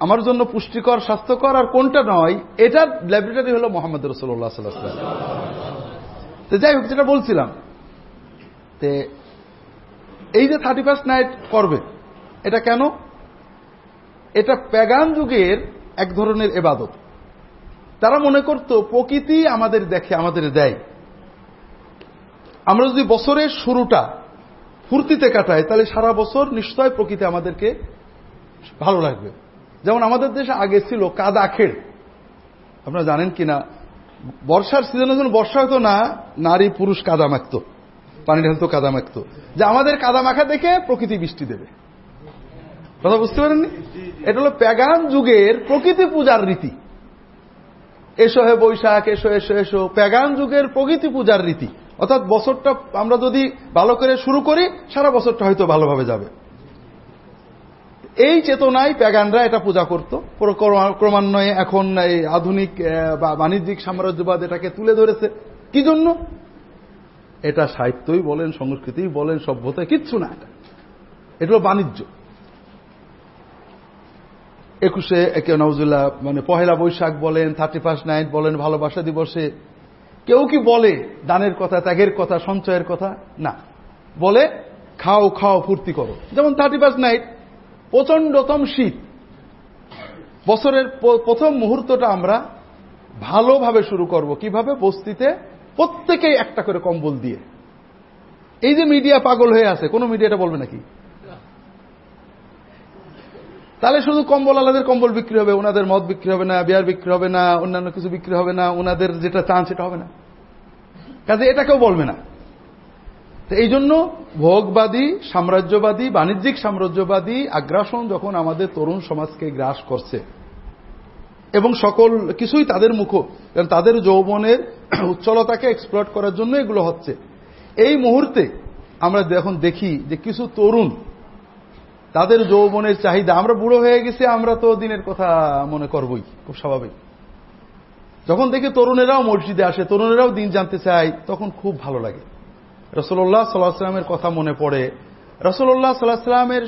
আমার জন্য পুষ্টিকর, স্বাস্থ্যকর আর কোনটা নয়, এটার ল্যাবরেটরি হল মোহাম্মদ রসুল্লাহ যাই হোক, যেটা বলছিলাম তে এই যে থার্টি ফার্স্ট নাইট করবে, এটা কেন? এটা প্যাগান যুগের এক ধরনের এবাদত। তারা মনে করত, প্রকৃতি আমাদের দেখে, আমাদের দেয়। আমরা যদি বছরের শুরুটা ফুর্তিতে কাটাই, তাহলে সারা বছর নিশ্চয় প্রকৃতি আমাদেরকে ভালো লাগবে। যেমন আমাদের দেশে আগে ছিল কাদা খেড় আপনারা জানেন কিনা? বর্ষার সিজনে যখন বর্ষা হতো না, নারী পুরুষ কাদা মাখত। পানি ঢালতো কাদা মাখতো যে আমাদের কাদা মাখা দেখে প্রকৃতি বৃষ্টি দেবে। কথা বুঝতে পারেননি? এটা হলো প্যাগান যুগের প্রকৃতি পূজার রীতি। এসো হে বৈশাখ, এসো এসো এসো প্যাগান যুগের প্রকৃতি পূজার রীতি। অর্থাৎ বছরটা আমরা যদি ভালো করে শুরু করি, সারা বছরটা হয়তো ভালোভাবে যাবে। এই চেতনায় প্যাগানরা এটা পূজা করত। ক্রমান্বয়ে এখন এই আধুনিক বা বাণিজ্যিক সাম্রাজ্যবাদ এটাকে তুলে ধরেছে। কি জন্য? এটা সাহিত্যই বলেন সংস্কৃতি বলেন সভ্যতা কিচ্ছু না এটা। এটা বাণিজ্য। একুশে একে নজুল্লাহ মানে পহেলা বৈশাখ বলেন থার্টি ফার্স্ট নাইট বলেন, ভালোবাসা দিবসে। কেউ কি বলে দানের কথা, ত্যাগের কথা, সঞ্চয়ের কথা? না। বলে, খাও খাও, ফুর্তি করো। যেমন থার্টি ফার্স্ট নাইট প্রচন্ডতম শীত। বছরের প্রথম মুহূর্তটা আমরা ভালোভাবে শুরু করব। কীভাবে? বস্তিতে প্রত্যেকেই একটা করে কম্বল দিয়ে। এই যে মিডিয়া পাগল হয়ে আছে, কোন মিডিয়াটা বলবে নাকি? তাহলে শুধু কম্বল আলাদের কম্বল বিক্রি হবে, ওনাদের মদ বিক্রি হবে না বিয়ার বিক্রি হবে না, অন্যান্য কিছু বিক্রি হবে না, ওনাদের যেটা চান সেটা হবে না। কাজে এটা কেউ বলবে না। এই জন্য ভোগবাদী, সাম্রাজ্যবাদী, বাণিজ্যিক সাম্রাজ্যবাদী আগ্রাসন যখন আমাদের তরুণ সমাজকে গ্রাস করছে, এবং সকল কিছুই তাদের মুখ কারণ তাদের যৌবনের <clears throat> উচ্চলতাকে এক্সপ্লট করার জন্য এগুলো হচ্ছে। এই মুহূর্তে আমরা এখন দেখি যে কিছু তরুণ, তাদের যৌবনের চাহিদা। আমরা বুড়ো হয়ে গেছি, আমরা তো দিনের কথা মনে করবই, খুব স্বাভাবিক। যখন দেখি তরুণেরাও মসজিদে আসে, তরুণেরাও দিন জানতে চায়, তখন খুব ভালো লাগে। রসল্লাহ সাল্লাহামের কথা মনে পড়ে। রসল্লাহ সাল্লাহামের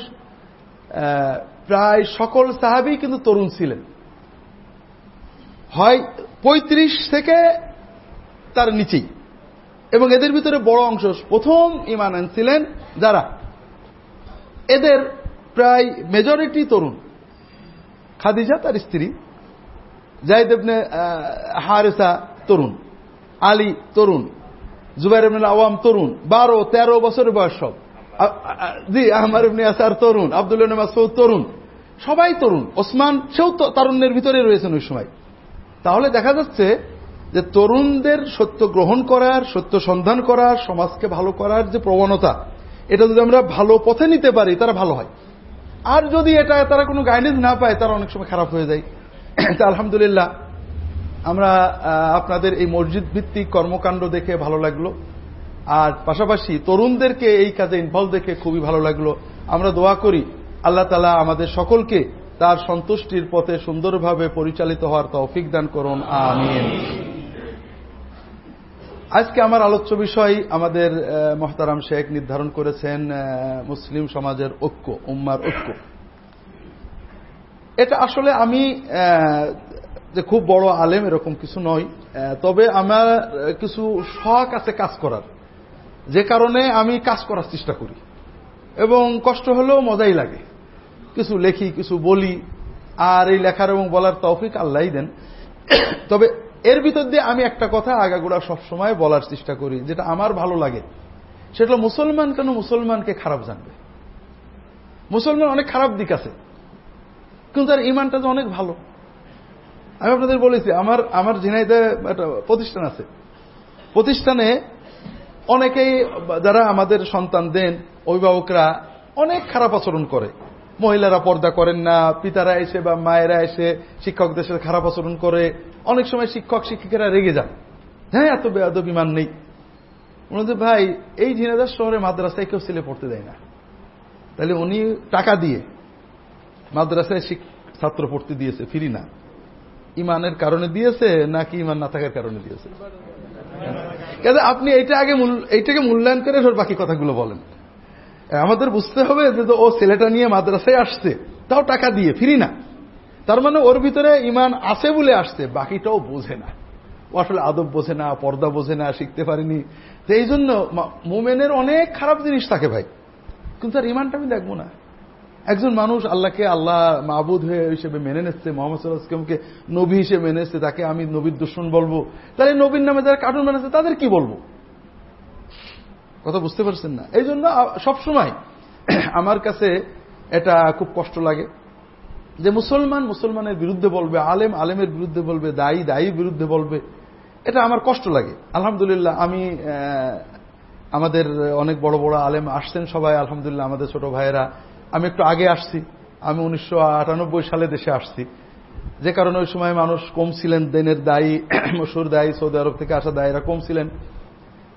প্রায় সকল সাহাবি কিন্তু তরুণ ছিলেন। হয় পঁয়ত্রিশ থেকে তার নিচেই। এবং এদের ভিতরে বড় অংশ প্রথম ইমান আনছিলেন যারা? এদের প্রায় মেজরিটি তরুণ। খাদিজা তার স্ত্রী জাহিদেবনে হারেসা তরুণ, আলী তরুণ, জুবাইর ইবনে আওয়াম তরুণ, বারো, তেরো বছর বয়স সব। জি, আহমার ইবনে আসার তরুণ, আবদুল্লাহ মাসউদ তরুণ, সবাই তরুণ। ওসমান সেও তারুণ্যের ভিতরে রয়েছেন ওই সময়। তাহলে দেখা যাচ্ছে যে তরুণদের সত্য গ্রহণ করার, সত্য সন্ধান করার, সমাজকে ভালো করার যে প্রবণতা, এটা যদি আমরা ভালো পথে নিতে পারি, তারা ভালো হয়। আর যদি এটা তারা কোনো গাইডেন্স না পায়, তারা অনেক সময় খারাপ হয়ে যায়। <clears throat> তা আলহামদুলিল্লাহ, আমরা আপনাদের এই মসজিদ ভিত্তিক কর্মকাণ্ড দেখে ভালো লাগল। আর পাশাপাশি তরুণদেরকে এই কাজে ইনভলভ দেখে খুবই ভালো লাগল। আমরা দোয়া করি, আল্লাহ তালা আমাদের সকলকে তার সন্তুষ্টির পথে সুন্দরভাবে পরিচালিত হওয়ার তৌফিক দান করুন। আমিন। আজকে আমার আলোচ্য বিষয় আমাদের মহতারাম শেখ নির্ধারণ করেছেন মুসলিম সমাজের ঐক্য, উম্মার ঐক্য। এটা আসলে আমি যে খুব বড় আলেম এরকম কিছু নয় তবে আমার কিছু শখ আছে কাজ করার। যে কারণে আমি কাজ করার চেষ্টা করি। এবং কষ্ট হলেও মজাই লাগে। কিছু লেখি, কিছু বলি, আর এই লেখার এবং বলার তৌফিক আল্লাহ দেন। তবে এর ভিতর দিয়ে আমি একটা কথা আগাগোড়া সবসময় বলার চেষ্টা করি, যেটা আমার ভালো লাগে। সেটা মুসলমান কেন মুসলমানকে খারাপ জানবে? মুসলমান অনেক খারাপ দিক আছে, কিন্তু তার ইমানটা তো অনেক ভালো। আমি আপনাদের বলেছি, আমার আমার ঝিনাইতে একটা প্রতিষ্ঠান আছে। প্রতিষ্ঠানে অনেকেই যারা আমাদের সন্তান দেন, অভিভাবকরা অনেক খারাপ আচরণ করে। মহিলারা পর্দা করেন না, পিতারা এসে বা মায়েরা এসে শিক্ষকদের সাথে খারাপ আচরণ করে অনেক সময় শিক্ষক, শিক্ষিকারা রেগে যান। হ্যাঁ এত বেয়াদ বিমান নেই। উনি ভাই, এই ঝিনাদার শহরে মাদ্রাসায় কেউ ছেলে পড়তে দেয় না। তাহলে উনি টাকা দিয়ে মাদ্রাসায় ছাত্র পড়তে দিয়েছে, ফিরি না। ইমানের কারণে দিয়েছে, নাকি ইমান না থাকার কারণে দিয়েছে? কাজে আপনি এইটা আগে এইটাকে মূল্যায়ন করে বাকি কথাগুলো বলেন। আমাদের বুঝতে হবে যে ও ছেলেটা নিয়ে মাদ্রাসায় আসছে, তাও টাকা দিয়ে, ফিরি না। তার মানে ওর ভিতরে ইমান আছে বলে আসছে, বাকিটাও বোঝে না। ও আসলে আদব বোঝে না, পর্দা বোঝে না, শিখতে পারেনি। তো এই জন্য মোমেনের অনেক খারাপ জিনিস থাকে ভাই। কিন্তু তার ইমানটা আমি দেখব না। একজন মানুষ আল্লাহকে আল্লাহ মাহবুদ হয়ে হিসেবে মেনে নিচ্ছে, মোহাম্মদ সাল্লাহামকে নবী হিসেবে মেনে নিচ্ছে, তাকে আমি নবীর দুশ্মন বলব। তাহলে নবীর নামে যারা কার্টুন বানাচ্ছে, তাদের কি বলব? কথা বুঝতে পারছেন না? এই জন্য সবসময় <clears throat> আমার কাছে এটা খুব কষ্ট লাগে। যে মুসলমান, মুসলমানের বিরুদ্ধে বলবে, আলেম, আলেমের বিরুদ্ধে বলবে, দায়ী, দায়ীর বিরুদ্ধে বলবে, এটা আমার কষ্ট লাগে। আলহামদুলিল্লাহ, আমি আমাদের অনেক বড় বড় আলেম আসছেন সবাই, আলহামদুলিল্লাহ, আমাদের ছোট ভাইয়েরা। আমি একটু আগে আসছি, আমি উনিশশো আটানব্বই সালে দেশে আসছি। যে কারণে ওই সময় মানুষ কম ছিলেন, দেনের দায়ী <clears throat> মসুর দায়ী, সৌদি আরব থেকে আসা দায়ীরা কম ছিলেন।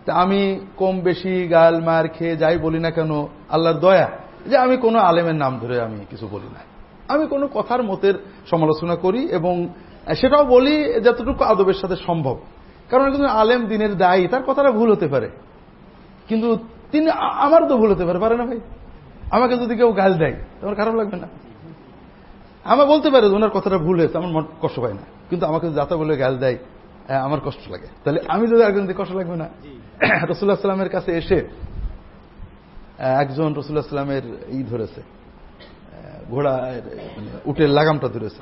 তা আমি কম বেশি গাল, মার খেয়ে যাই বলি না কেন, আল্লাহর দয়া, যে আমি কোনো আলেমের নাম ধরে আমি কিছু বলি না। আমি কোনো কথার মতের সমালোচনা করি এবং সেটাও বলি যতটুকু আদবের সাথে সম্ভব। কারণ একজন আলেম দিনের দায়ী তার কথাটা ভুল হতে পারে। কিন্তু তিনি আমার তো ভুল হতে পারে পারে না ভাই। আমাকে যদি কেউ গাল দেয় তোমার খারাপ লাগবে না। আমার বলতে পারে ওনার কথাটা ভুল হয়েছে আমার মন কষ্ট পায় না। কিন্তু আমাকে যাতা বলে গাল দেয় আমার কষ্ট লাগে। তাহলে আমি যদি একজন কষ্ট লাগবে না? <clears throat> রসুল্লাহ সাল্লামের কাছে এসে একজন রসুল্লাহ সাল্লামের ই ধরেছে। ঘোড়া, উটের লাগামটা ধরেছে।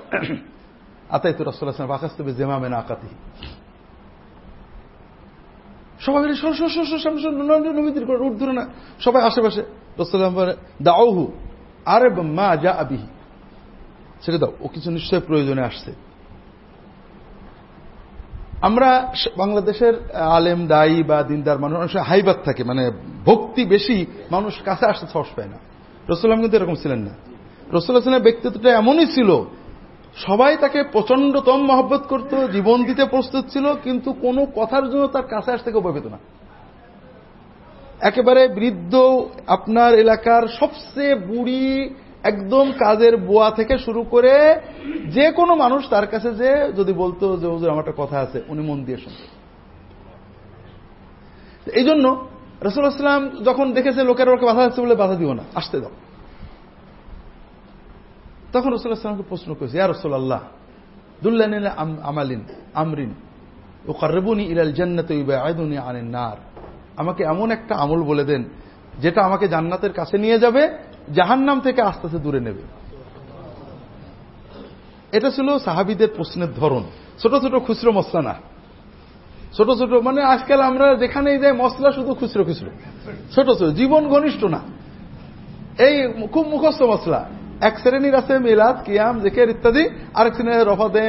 আতাই তো রসুল্লাহ সাল্লাম আকাশ তবে জেমামে না আকাতি। সবাই মিলে সর সর সর সর নবীদের উঠ ধরে না, সবাই আশেপাশে। রসুল্লাম দাওহু আরে মা যা আবিহি ছেড়ে দাও, ও কিছু নিশ্চয় প্রয়োজনে আসছে। আমরা বাংলাদেশের আলেম, দায়ী বা দিনদার মানুষ হাইবাদ থাকে মানে ভক্তি বেশি মানুষ কাছে আসতে সাহস পায় না। রসুল্লাম কিন্তু এরকম ছিলেন না। রসুল্লাহামের ব্যক্তিত্বটা এমনই ছিল। সবাই তাকে প্রচন্ডতম মহব্বত করত, জীবন দিতে প্রস্তুত ছিল, কিন্তু কোনো কথার জন্য তার কাছে আসতে কেউ পেত না। একেবারে বৃদ্ধ আপনার এলাকার সবচেয়ে বুড়ি একদম কাজের বোয়া থেকে শুরু করে যে কোনো মানুষ তার কাছে যে যদি বলতো যে, হুজুর, আমার একটা কথা আছে, উনি মন দিয়ে শুনতেন এই জন্য রসুলাম যখন দেখেছে লোকের ওকে বাধা যাচ্ছে বলে বাধা দিব না, আসতে দাও। তখন রসুল্লাহামকে প্রশ্ন করেছে, ইয়া রসুল আল্লাহ দুল্লান আমালিন, আমরিন ও কার্রেবুনি ইলাল জান্নাত আনেন নার। আমাকে এমন একটা আমল বলে দেন, যেটা আমাকে জান্নাতের কাছে নিয়ে যাবে, জাহান্নাম থেকে আস্তে আস্তে দূরে নেবে। এটা ছিল সাহাবিদের প্রশ্নের ধরন। ছোট ছোট খুচরো মশলা না। ছোট ছোট মানে আজকাল আমরা যেখানেই যাই মশলা শুধু খুচরো খুচরো। ছোট ছোট, জীবন ঘনিষ্ঠ না। এই খুব মুখস্থ মশলা এক শ্রেণির আছে মিলাদ কিয়াম জিকের ইত্যাদি। আরেক শ্রেণির রফা